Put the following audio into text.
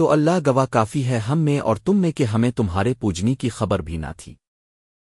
تو اللہ گواہ کافی ہے ہم میں اور تم میں کہ ہمیں تمہارے پوجنی کی خبر بھی نہ تھی۔